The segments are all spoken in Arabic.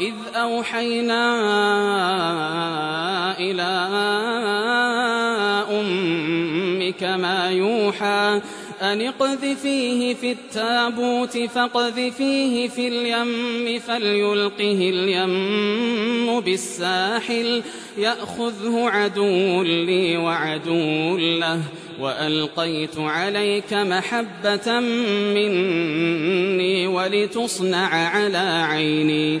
إذ أوحينا إلى أمك ما يوحى أن اقذفيه في التابوت فاقذفيه في اليم فليلقه اليم بالساحل يأخذه عدو لي وعدو له وألقيت عليك محبة مني ولتصنع على عيني.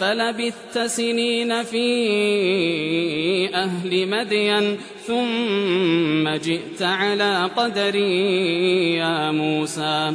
فلبثت سنين في أهل مدين ثم جئت على قدري يا موسى.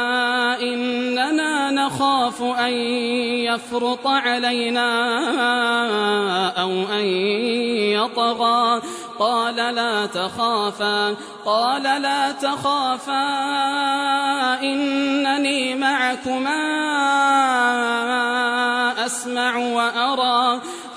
نخاف أن يفرط علينا أو أن يطغى. قال لا تخافا. قال لا تخافا. إنني معكما أسمع وأرى.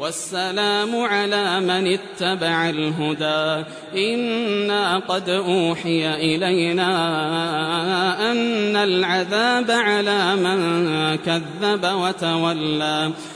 والسلام على من اتبع الهدى. إنا قد أوحي إلينا أن العذاب على من كذب وتولى.